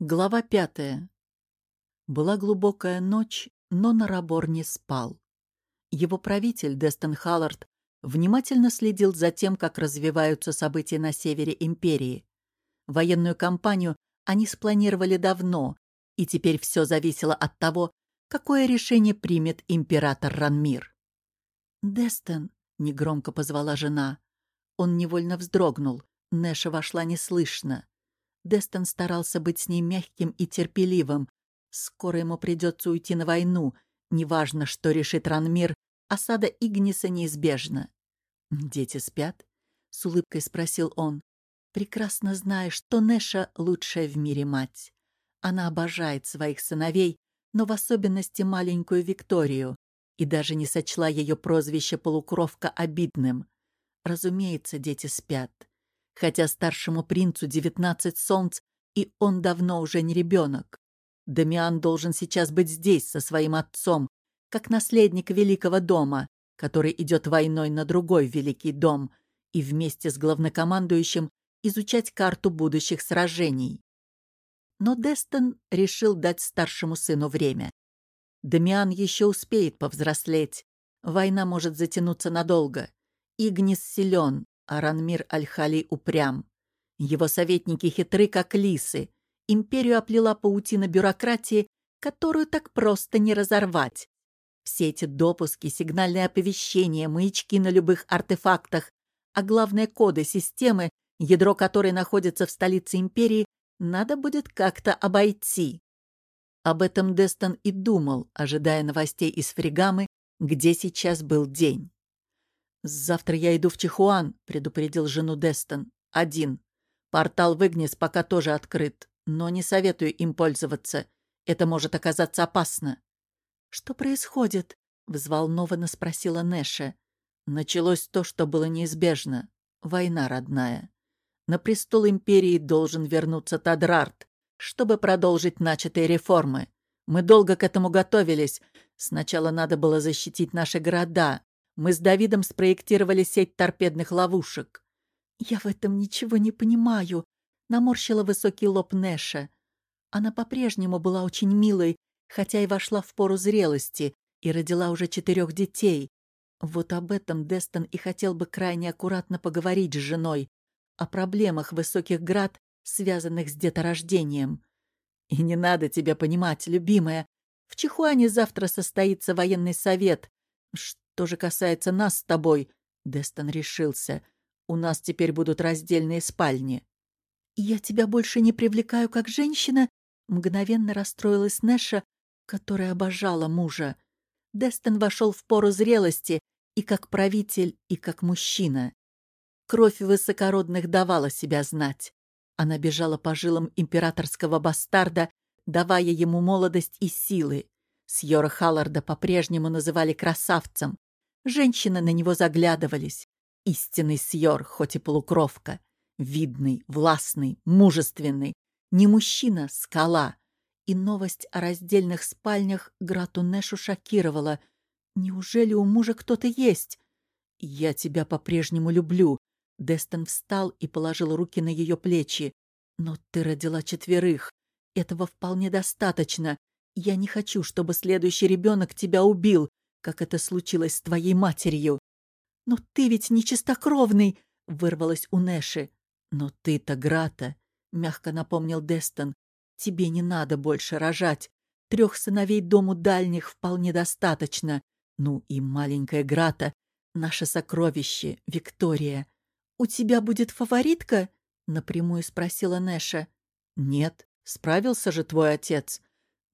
Глава пятая. Была глубокая ночь, но Нарабор не спал. Его правитель, Дестон Халлард, внимательно следил за тем, как развиваются события на севере империи. Военную кампанию они спланировали давно, и теперь все зависело от того, какое решение примет император Ранмир. «Дестон», — негромко позвала жена. Он невольно вздрогнул. Нэша вошла неслышно. Дестон старался быть с ней мягким и терпеливым. Скоро ему придется уйти на войну. Неважно, что решит Ранмир, осада Игниса неизбежна. «Дети спят?» — с улыбкой спросил он. Прекрасно зная, что Нэша — лучшая в мире мать. Она обожает своих сыновей, но в особенности маленькую Викторию, и даже не сочла ее прозвище «полукровка» обидным. Разумеется, дети спят хотя старшему принцу девятнадцать солнц, и он давно уже не ребенок. Дамиан должен сейчас быть здесь со своим отцом, как наследник великого дома, который идет войной на другой великий дом, и вместе с главнокомандующим изучать карту будущих сражений. Но Дестон решил дать старшему сыну время. Дамиан еще успеет повзрослеть. Война может затянуться надолго. Игнис силен, Аранмир Аль-Хали упрям. Его советники хитры, как лисы. Империю оплела паутина бюрократии, которую так просто не разорвать. Все эти допуски, сигнальные оповещения, маячки на любых артефактах, а главное коды системы, ядро которой находится в столице империи, надо будет как-то обойти. Об этом Дестон и думал, ожидая новостей из Фригамы, где сейчас был день. «Завтра я иду в Чихуан», — предупредил жену Дестон. «Один. Портал в Игнис пока тоже открыт, но не советую им пользоваться. Это может оказаться опасно». «Что происходит?» — взволнованно спросила Нэша. Началось то, что было неизбежно. Война родная. На престол империи должен вернуться Тадрарт, чтобы продолжить начатые реформы. Мы долго к этому готовились. Сначала надо было защитить наши города, мы с Давидом спроектировали сеть торпедных ловушек. «Я в этом ничего не понимаю», — наморщила высокий лоб Нэша. Она по-прежнему была очень милой, хотя и вошла в пору зрелости и родила уже четырех детей. Вот об этом Дестон и хотел бы крайне аккуратно поговорить с женой, о проблемах высоких град, связанных с деторождением. И не надо тебя понимать, любимая. В Чихуане завтра состоится военный совет. Что же касается нас с тобой, Дестон решился, у нас теперь будут раздельные спальни. Я тебя больше не привлекаю как женщина, мгновенно расстроилась Нэша, которая обожала мужа. Дестон вошел в пору зрелости и как правитель, и как мужчина. Кровь высокородных давала себя знать. Она бежала по жилам императорского бастарда, давая ему молодость и силы. Сьора Халларда по-прежнему называли красавцем. Женщины на него заглядывались. Истинный сьор, хоть и полукровка. Видный, властный, мужественный. Не мужчина, скала. И новость о раздельных спальнях Грату Нэшу шокировала. Неужели у мужа кто-то есть? «Я тебя по-прежнему люблю». Дестон встал и положил руки на ее плечи. «Но ты родила четверых. Этого вполне достаточно. Я не хочу, чтобы следующий ребенок тебя убил как это случилось с твоей матерью. «Но ты ведь не чистокровный!» — вырвалось у Нэши. «Но ты-то, Грата!» — мягко напомнил Дестон. «Тебе не надо больше рожать. Трех сыновей дому дальних вполне достаточно. Ну и маленькая Грата, наше сокровище, Виктория. У тебя будет фаворитка?» — напрямую спросила Нэша. «Нет, справился же твой отец».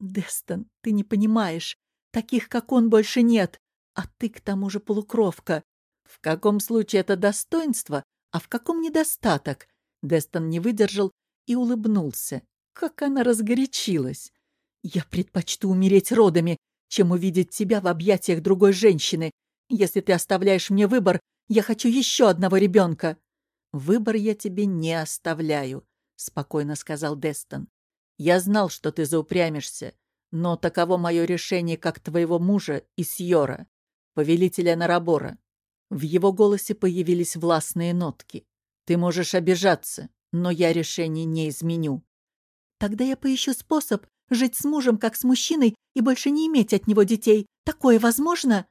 «Дестон, ты не понимаешь. Таких, как он, больше нет. А ты, к тому же, полукровка. В каком случае это достоинство, а в каком недостаток? Дестон не выдержал и улыбнулся. Как она разгорячилась. Я предпочту умереть родами, чем увидеть тебя в объятиях другой женщины. Если ты оставляешь мне выбор, я хочу еще одного ребенка. Выбор я тебе не оставляю, спокойно сказал Дестон. Я знал, что ты заупрямишься. Но таково мое решение как твоего мужа и Сьора, повелителя Нарабора. В его голосе появились властные нотки. Ты можешь обижаться, но я решение не изменю. Тогда я поищу способ жить с мужем, как с мужчиной, и больше не иметь от него детей. Такое возможно?»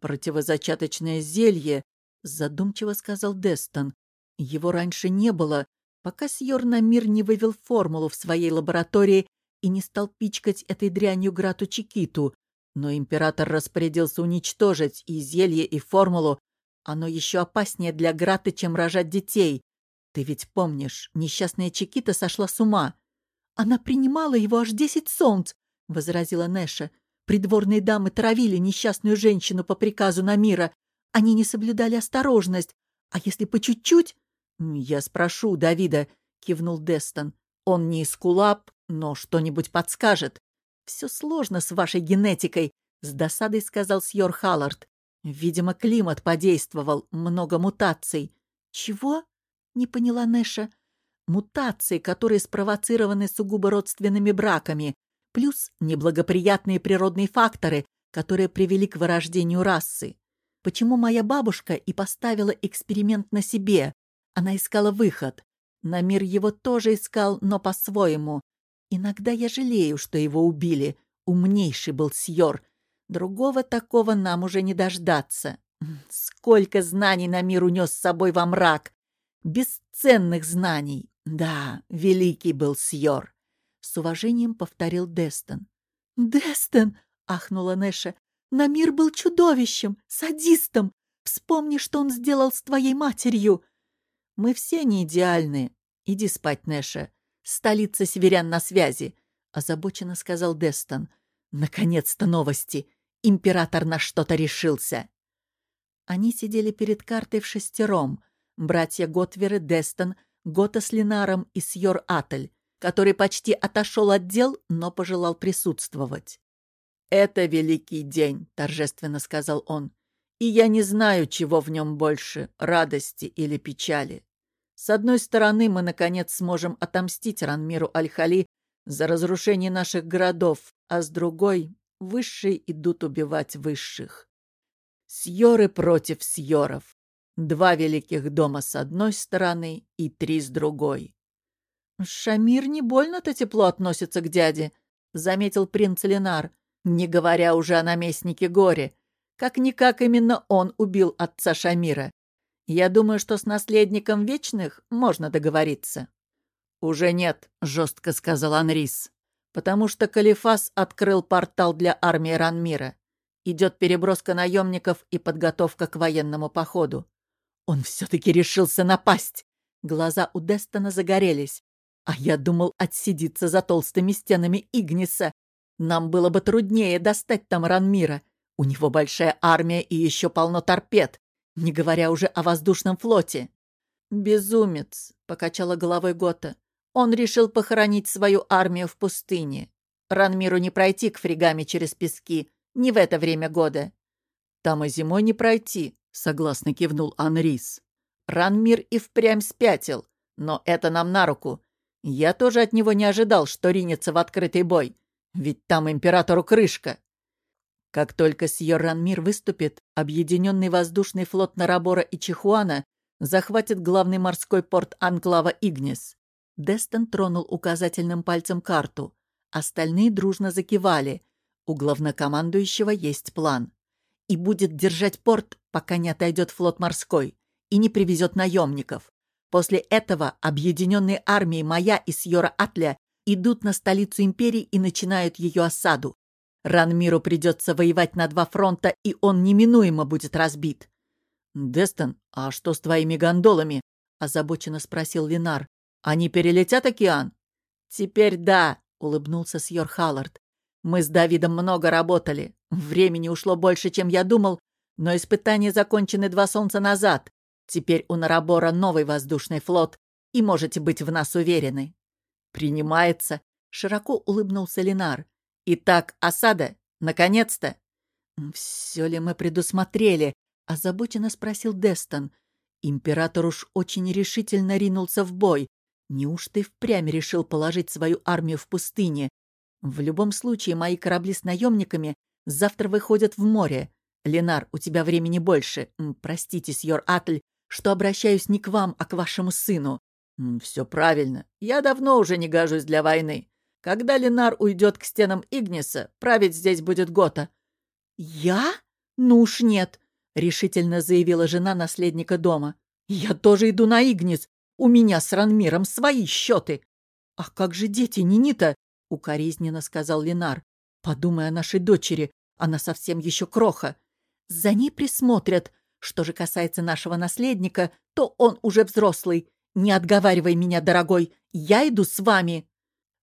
«Противозачаточное зелье», — задумчиво сказал Дестон. «Его раньше не было, пока Сьор Намир не вывел формулу в своей лаборатории и не стал пичкать этой дрянью Грату Чикиту. Но император распорядился уничтожить и зелье, и формулу. Оно еще опаснее для Граты, чем рожать детей. Ты ведь помнишь, несчастная Чикита сошла с ума. Она принимала его аж десять солнц, — возразила Нэша. Придворные дамы травили несчастную женщину по приказу Намира. Они не соблюдали осторожность. А если по чуть-чуть... — Я спрошу Давида, — кивнул Дестон. Он не скулап, но что-нибудь подскажет. — Все сложно с вашей генетикой, — с досадой сказал Сьор Халлард. Видимо, климат подействовал, много мутаций. — Чего? — не поняла Нэша. — Мутации, которые спровоцированы сугубо родственными браками, плюс неблагоприятные природные факторы, которые привели к вырождению расы. Почему моя бабушка и поставила эксперимент на себе? Она искала выход. На мир его тоже искал, но по-своему. Иногда я жалею, что его убили. Умнейший был Сьор. Другого такого нам уже не дождаться. Сколько знаний на мир унес с собой во мрак! Бесценных знаний! Да, великий был Сьор. С уважением повторил Дестон. «Дестон!» — ахнула Нэша. «Намир был чудовищем, садистом. Вспомни, что он сделал с твоей матерью!» «Мы все не идеальны. Иди спать, Нэша. Столица северян на связи», — озабоченно сказал Дестон. «Наконец-то новости. Император на что-то решился». Они сидели перед картой в шестером. Братья Готверы, Дестон, Гота с Линаром и Сьор Атель который почти отошел от дел, но пожелал присутствовать. «Это великий день», — торжественно сказал он, «и я не знаю, чего в нем больше, радости или печали. С одной стороны, мы, наконец, сможем отомстить Ранмиру Аль-Хали за разрушение наших городов, а с другой — высшие идут убивать высших. Сьоры против сьоров. Два великих дома с одной стороны и три с другой. «Шамир не больно-то тепло относится к дяде», — заметил принц Ленар, не говоря уже о наместнике Горе. Как-никак именно он убил отца Шамира. Я думаю, что с наследником Вечных можно договориться. «Уже нет», — жестко сказал Анрис, «потому что Калифас открыл портал для армии Ранмира. Идет переброска наемников и подготовка к военному походу. Он все-таки решился напасть. Глаза у Дестона загорелись. А я думал отсидеться за толстыми стенами Игниса. Нам было бы труднее достать там Ранмира. У него большая армия и еще полно торпед, не говоря уже о воздушном флоте. «Безумец», — покачала головой Гота. «Он решил похоронить свою армию в пустыне. Ранмиру не пройти к фригаме через пески, не в это время года». «Там и зимой не пройти», — согласно кивнул Анрис. «Ранмир и впрямь спятил, но это нам на руку. Я тоже от него не ожидал, что ринется в открытый бой. Ведь там императору крышка. Как только Сьерранмир выступит, объединенный воздушный флот Нарабора и Чихуана захватит главный морской порт Анклава Игнис. Дестон тронул указательным пальцем карту. Остальные дружно закивали. У главнокомандующего есть план. И будет держать порт, пока не отойдет флот морской и не привезет наемников. После этого объединенные армии Мая и Сьора Атля идут на столицу империи и начинают ее осаду. Ранмиру придется воевать на два фронта, и он неминуемо будет разбит. «Дестон, а что с твоими гондолами?» — озабоченно спросил Линар. «Они перелетят океан?» «Теперь да», — улыбнулся Сьор Халлард. «Мы с Давидом много работали. Времени ушло больше, чем я думал, но испытания закончены два солнца назад. Теперь у Нарабора новый воздушный флот, и можете быть в нас уверены. Принимается. Широко улыбнулся Ленар. Итак, осада. Наконец-то. Все ли мы предусмотрели? Озабоченно спросил Дестон. Император уж очень решительно ринулся в бой. Неужто и впрямь решил положить свою армию в пустыне? В любом случае, мои корабли с наемниками завтра выходят в море. Ленар, у тебя времени больше. Простите, сьор Атль, что обращаюсь не к вам, а к вашему сыну. «Все правильно. Я давно уже не гожусь для войны. Когда Ленар уйдет к стенам Игниса, править здесь будет Гота». «Я? Ну уж нет», — решительно заявила жена наследника дома. «Я тоже иду на Игнис. У меня с Ранмиром свои счеты». «Ах, как же дети, Нинита?» — укоризненно сказал Ленар. «Подумай о нашей дочери. Она совсем еще кроха. За ней присмотрят. Что же касается нашего наследника, то он уже взрослый. Не отговаривай меня, дорогой. Я иду с вами».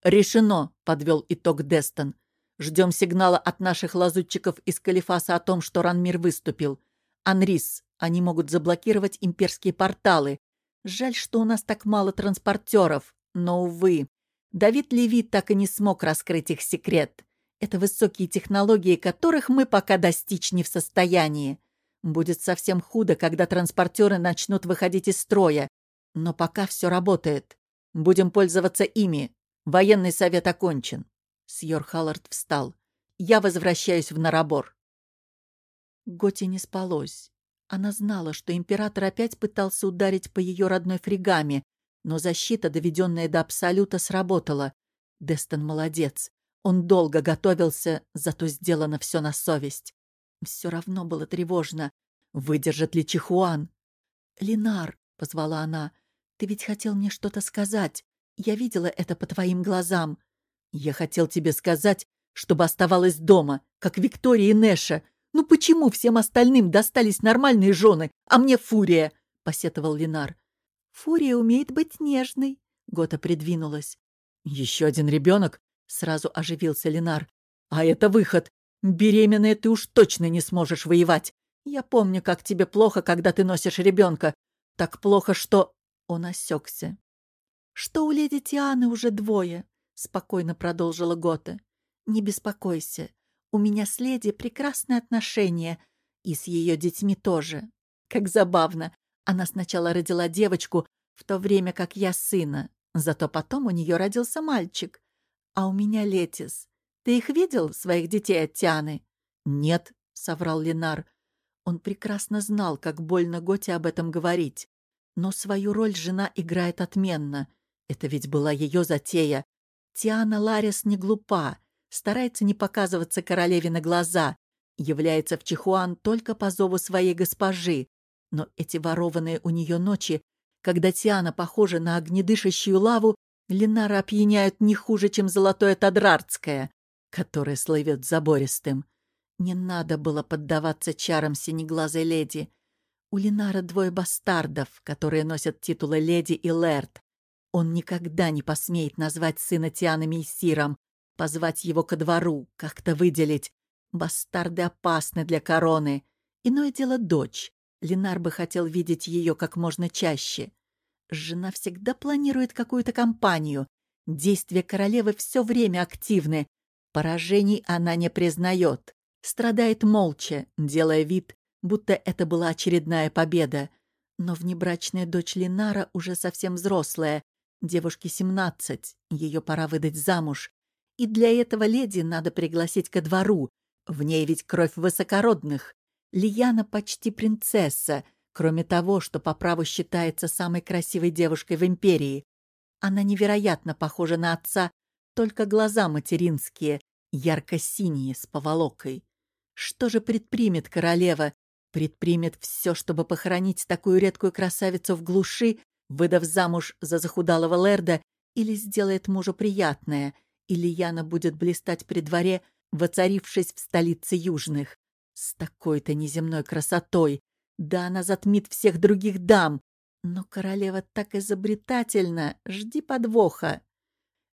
«Решено», — подвел итог Дестон. «Ждем сигнала от наших лазутчиков из Калифаса о том, что Ранмир выступил. Анрис, они могут заблокировать имперские порталы. Жаль, что у нас так мало транспортеров. Но, увы, Давид Леви так и не смог раскрыть их секрет. Это высокие технологии, которых мы пока достичь не в состоянии. Будет совсем худо, когда транспортеры начнут выходить из строя. Но пока все работает. Будем пользоваться ими. Военный совет окончен. Сьор Халлард встал. Я возвращаюсь в Нарабор. Готи не спалось. Она знала, что император опять пытался ударить по ее родной фригаме, но защита, доведенная до абсолюта, сработала. Дестон молодец. Он долго готовился, зато сделано все на совесть. Все равно было тревожно. Выдержит ли Чихуан? «Линар», — позвала она, — «ты ведь хотел мне что-то сказать. Я видела это по твоим глазам. Я хотел тебе сказать, чтобы оставалась дома, как Виктория и Нэша. Ну почему всем остальным достались нормальные жены, а мне фурия?» — посетовал Линар. «Фурия умеет быть нежной», — Гота придвинулась. «Еще один ребенок? Сразу оживился Ленар. «А это выход. Беременная ты уж точно не сможешь воевать. Я помню, как тебе плохо, когда ты носишь ребенка. Так плохо, что...» Он осекся. «Что у леди Тианы уже двое», — спокойно продолжила Гота. «Не беспокойся. У меня с леди прекрасные отношения. И с ее детьми тоже. Как забавно. Она сначала родила девочку, в то время как я сына. Зато потом у нее родился мальчик. «А у меня Летис. Ты их видел, своих детей от Тианы?» «Нет», — соврал Ленар. Он прекрасно знал, как больно Готе об этом говорить. Но свою роль жена играет отменно. Это ведь была ее затея. Тиана Ларис не глупа, старается не показываться королеве на глаза, является в Чихуан только по зову своей госпожи. Но эти ворованные у нее ночи, когда Тиана похожа на огнедышащую лаву, Ленара опьяняют не хуже, чем золотое Тадрартское, которое слывет забористым. Не надо было поддаваться чарам синеглазой леди. У Ленара двое бастардов, которые носят титулы леди и лэрд. Он никогда не посмеет назвать сына Тианы Мейсиром, позвать его ко двору, как-то выделить. Бастарды опасны для короны. Иное дело дочь. Ленар бы хотел видеть ее как можно чаще. Жена всегда планирует какую-то кампанию. Действия королевы все время активны. Поражений она не признает. Страдает молча, делая вид, будто это была очередная победа. Но внебрачная дочь Линара уже совсем взрослая. Девушке 17, ее пора выдать замуж. И для этого леди надо пригласить ко двору. В ней ведь кровь высокородных. Лияна почти принцесса — Кроме того, что по праву считается самой красивой девушкой в империи, она невероятно похожа на отца, только глаза материнские, ярко-синие, с поволокой. Что же предпримет королева? Предпримет все, чтобы похоронить такую редкую красавицу в глуши, выдав замуж за захудалого лэрда, или сделает мужу приятное, или Яна будет блистать при дворе, воцарившись в столице Южных. С такой-то неземной красотой, да она затмит всех других дам. Но королева так изобретательна, жди подвоха.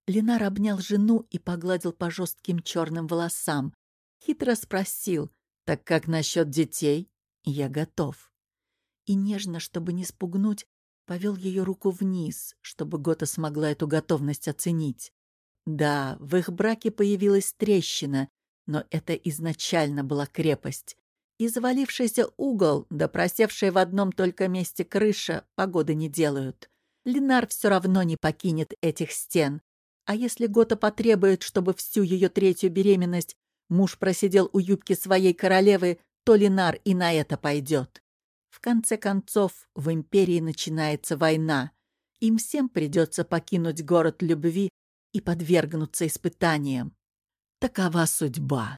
Ленар обнял жену и погладил по жестким черным волосам. Хитро спросил, так как насчет детей? Я готов. И нежно, чтобы не спугнуть, повел ее руку вниз, чтобы Гота смогла эту готовность оценить. Да, в их браке появилась трещина, но это изначально была крепость. И завалившийся угол, да просевшая в одном только месте крыша, погоды не делают. Ленар все равно не покинет этих стен. А если Гота потребует, чтобы всю ее третью беременность муж просидел у юбки своей королевы, то Ленар и на это пойдет. В конце концов, в империи начинается война. им всем придется покинуть город любви и подвергнуться испытаниям. Такова судьба.